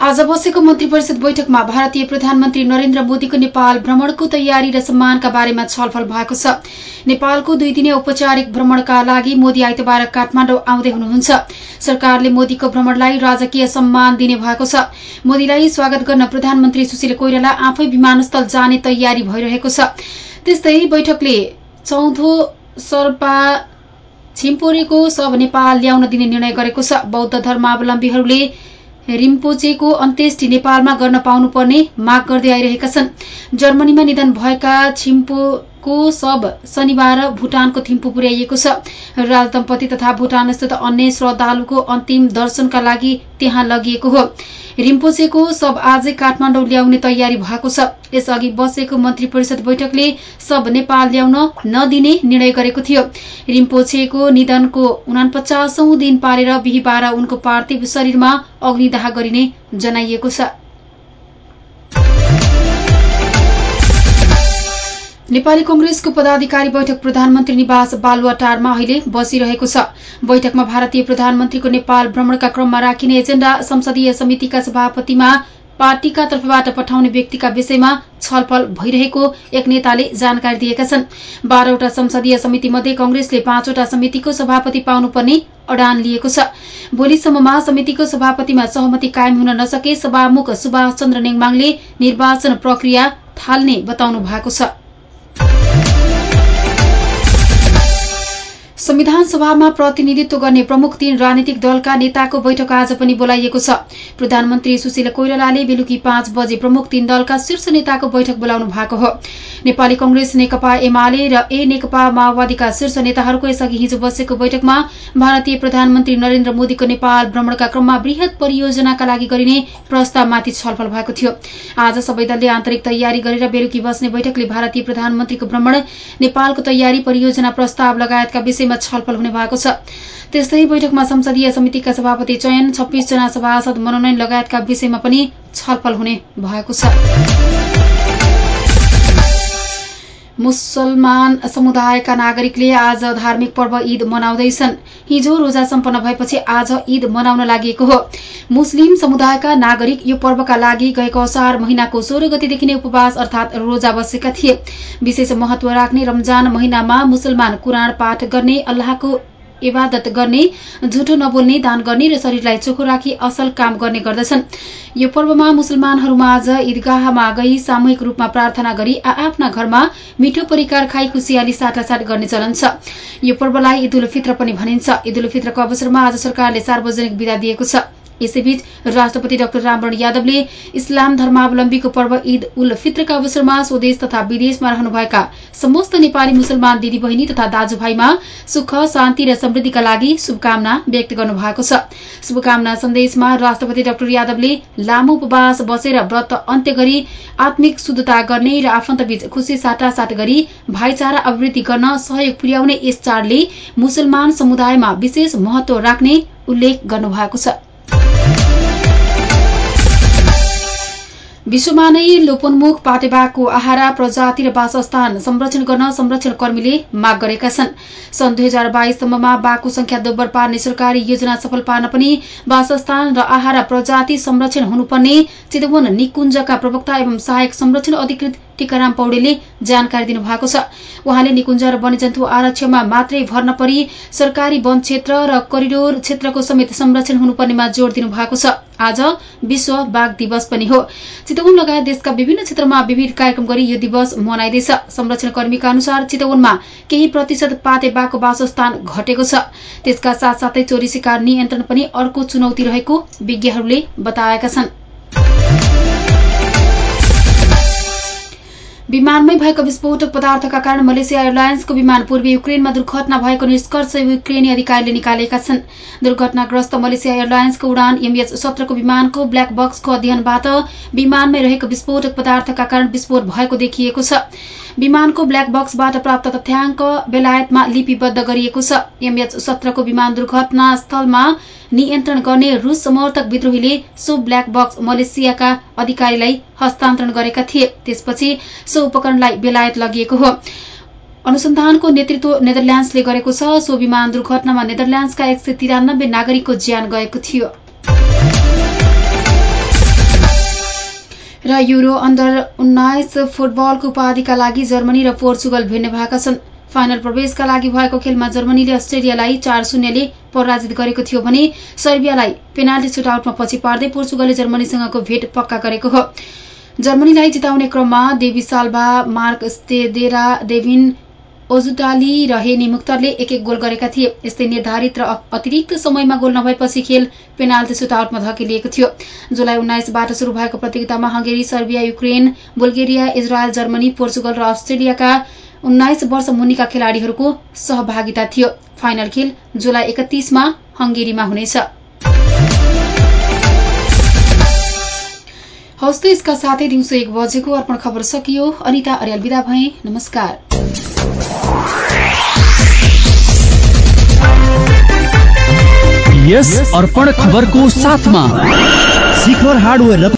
आज बसेको मन्त्री परिषद बैठकमा भारतीय प्रधानमन्त्री नरेन्द्र मोदीको नेपाल भ्रमणको तयारी र सम्मानका बारेमा छलफल भएको छ। नेपालको दुई दिने औपचारिक भ्रमणका लागि मोदी आइतबार काठमाडौँ आउँदै हुनुहुन्छ। सरकारले मोदीको भ्रमणलाई राजकीय सम्मान दिने भएको छ। मोदीलाई स्वागत गर्न प्रधानमन्त्री सुशील कोइराला आफै विमानस्थल जाने तयारी भइरहेको छ। त्यस्तै बैठकले चौधो सर्पा छिम्पोरेको सब नेपाल ल्याउन दिने निर्णय गरेको छ। बौद्ध धर्मावलम्बीहरूले रिम्पोचेको अन्त्येष्टि नेपालमा गर्न पाउनुपर्ने माग गर्दै आइरहेका छन्। जर्मनीमा निधन भएका छिम्पोको सब शनिबार भूटानको थिम्पू पुर्याइएको छ। राजदम्पति तथा भूटानस्थित अन्य श्रद्धालुको अन्तिम दर्शनका लागि त्यहाँ लगिएको हो। रिम्पोचेको सब आजै काठमाडौँ ल्याउने तयारी भएको छ। यसअघि बसेको मन्त्री परिषद बैठकले सब नेपाल ल्याउन नदिने निर्णय गरेको थियो। रिम्पोछेको निधनको उनापचासौं दिन पारेर बिहिबार उनको पार्थिव शरीरमा अग्निदाह गरिने जनाइएको छ। नेपाली कंग्रेसको पदाधिकारी बैठक प्रधानमन्त्री निवास बालुवाटारमा अहिले बसिरहेको छ। बैठकमा भारतीय प्रधानमन्त्रीको नेपाल भ्रमणका क्रममा राखिने एजेण्डा संसदीय समितिका सभापतिमा पार्टीका तर्फबाट पठाउने व्यक्तिका विषयमा छलफल भइरहेको एक नेताले जानकारी दिएका छन्। बाह्रवटा संसदीय समिति मध्ये कंग्रेसले पाँचवटा समितिको सभापति पाउनुपर्ने अडान लिएको छ। भोलिसम्ममा समितिको सभापतिमा सहमति कायम हुन नसके सभामुख सुभाष चन्द्र नेङमाङले निर्वाचन प्रक्रिया थाल्ने बताउनु भएको छ। संविधान सभामा प्रतिनिधित्व गर्ने प्रमुख तीन राजनीतिक दलका नेताको बैठक आज पनि बोलाइएको छ। प्रधानमन्त्री सुशील कोइरालाले बेलुकी पाँच बजे प्रमुख तीन दलका शीर्ष नेताको बैठक बोलाउनु भएको हो। नेपाली कंग्रेस नेकपा एमाले र ए नेकपा माओवादीका शीर्ष नेताहरूको यसअघि हिजो बसेको बैठकमा भारतीय प्रधानमन्त्री नरेन्द्र मोदीको नेपाल भ्रमणका क्रममा वृहत परियोजनाका लागि गरिने प्रस्तावमाथि छलफल भएको थियो। आज सबै दलले आन्तरिक तयारी गरेर बेलुकी बस्ने बैठकले भारतीय प्रधानमन्त्रीको भ्रमण नेपालको तयारी परियोजना प्रस्ताव लगायतका विषय विषयमा छलफल हुने भएको छ। त्यस्तै बैठकमा संसदीय समितिका सभापति चयन छब्बीसजना सभासद मनोनयन लगायतका विषयमा पनि छलफल हुने भएको छ। मुसलमान समुदायका नागरिकले आज धार्मिक पर्व ईद मनाउँदैछन्। हिजो रोजा सम्पन्न भएपछि आज ईद मनाउन लागि हो। मुस्लिम समुदायका नागरिक यो पर्वका लागि गएको असार महिनाको सोह्र गतिदेखि नै उपवास अर्थात रोजा बसेका थिए। विशेष महत्व राख्ने रमजान महिनामा मुसलमान कुराण पाठ गर्ने अल्लाहको इबादत गर्ने झुटो नबोल्ने दान गर्ने र शरीरलाई चोखो राखी असल काम गर्ने गर्दछन्। यो पर्वमा मुसलमानहरूमा आज ईदगाहमा गई सामूहिक रूपमा प्रार्थना गरी आफ्ना घरमा मिठो परिकार खाई खुसियाली साटासाट गर्ने चलन छ। यो पर्वलाई ईद उल फित्र पनि भनिन्छ। ईद उल फित्रको अवसरमा आज सरकारले सार्वजनिक विदा दिएको छ। यसैबीच राष्ट्रपति डाक्टर रामवरण यादवले इस्लाम धर्मावलम्बीको पर्व ईद उल फित्रका अवसरमा स्वदेश तथा विदेशमा रहनुभएका समस्त नेपाली मुसलमान दिदीबहिनी तथा दाजुभाइमा सुख शान्ति र समृद्धिका लागि शुभकामना व्यक्त गर्नुभएको छ। शुभकामना सन्देशमा राष्ट्रपति डाक्टर यादवले लामो उपवास बसेर व्रत अन्त्य गरी आत्मिक शुद्धता गर्ने र आफन्तबीच खुशी साटासाट गरी भाइचारा अभिवृद्धि गर्न सहयोग पुर्याउने यस चाडले मुसलमान समुदायमा विशेष महत्व राख्ने उल्लेख गर्नुभएको छ। विश्वमा नै लोपोन्मुख पाटेबाको आहारा प्रजाति र वासस्थान संरक्षण गर्न संरक्षण कर्मीले माग गरेका छन्। सन् दुई हजार बाइससम्ममा बाघको संख्या दोब्बर पार्ने सरकारी योजना सफल पार्न पनि वासस्थान र आहारा प्रजाति संरक्षण हुनुपर्ने चितवन निकुञ्जका प्रवक्ता एवं सहायक संरक्षण अधिकृत टीकाराम पौडेलले जानकारी दिनुभएको छ। उहाँले निकुञ्ज र वन्यजन्तु आरक्षमा मात्रै भर नपरी सरकारी वन क्षेत्र र करिडोर क्षेत्रको समेत संरक्षण हुनुपर्नेमा जोड़ दिनुभएको छ। आज विश्व बाघ दिवस पनि हो। चितवन लगायत देशका विभिन्न क्षेत्रमा विविध कार्यक्रम गरी यो दिवस मनाइँदैछ। संरक्षण कर्मीका अनुसार चितवनमा केही प्रतिशत पाते बाघको वासस्थान घटेको छ। त्यसका साथसाथै चोरी शिकार नियन्त्रण पनि अर्को चुनौती रहेको विज्ञहरूले बताएका छन्। विमानमै भएको विस्फोटक पदार्थका कारण मलेसिया एयरलाइन्सको विमान पूर्वी युक्रेनमा दुर्घटना भएको निष्कर्ष युक्रेनी अधिकारीले निकालेका छन्। दुर्घटनाग्रस्त मलेसिया एयरलाइन्सको उडान एमएच सत्रको विमानको ब्ल्याक बक्सको अध्ययनबाट विमानमै रहेको विस्फोटक पदार्थका कारण विस्फोट भएको देखिएको छ। विमानको ब्ल्याक बक्सबाट प्राप्त तथ्याङ्क बेलायतमा लिपिबद्ध गरिएको छ। एमएच सत्रको विमान दुर्घटना स्थलमा नियन्त्रण गर्ने रूस समर्थक विद्रोहीले सो ब्ल्याक बक्स मलेसियाका अधिकारीलाई हस्तान्तरण गरेका थिए। त्यसपछि सो उपकरणलाई बेलायत लगिएको हो। अनुसन्धानको नेतृत्व नेदरल्याण्डसले गरेको छ। सो विमान दुर्घटनामा नेदरल्याण्डसका एक सय तिरानब्बे नागरिकको ज्यान गएको थियो। र युरो अन्डर उन्नाइस फुटबलको उपाधिका लागि जर्मनी र पोर्चुगल भिड्ने भएका छन्। फाइनल प्रवेशका लागि भएको खेलमा जर्मनीले अस्ट्रेलियालाई चार शून्यले पराजित गरेको थियो भने सर्बियालाई पेनाल्टी सुटआउटमा पछि पार्दै पोर्चुगलले जर्मनीसँगको भेट पक्का गरेको हो। जर्मनीलाई जिताउने क्रममा देवी साल्भा मार्क स्तेदेरा देभिन ओजुटाली र हेनी मुक्तरले एक एक गोल गरेका थिए। यस्तै निर्धारित र अतिरिक्त समयमा गोल नभएपछि खेल पेनाल्टी सुटआउटमा धकिलिएको थियो। जुलाई उन्नाइसबाट शुरू भएको प्रतियोगितामा Hungary Serbia Ukraine Bulgaria Israel Germany Portugal र अस्ट्रेलियाका उन्नाइस वर्ष मुनिका खेलाड़ीहरूको सहभागिता थियो। फाइनल खेल जुलाई एकतीसमा हंगेरीमा हुनेछ। हौस् यसका साथै दिउँसो एक बजेको अर्पण खबर सकियो। अनिता अर्याल विदा भए। नमस्कार। यस अर्पण खबरको साथमा। शिखर हार्डवेयर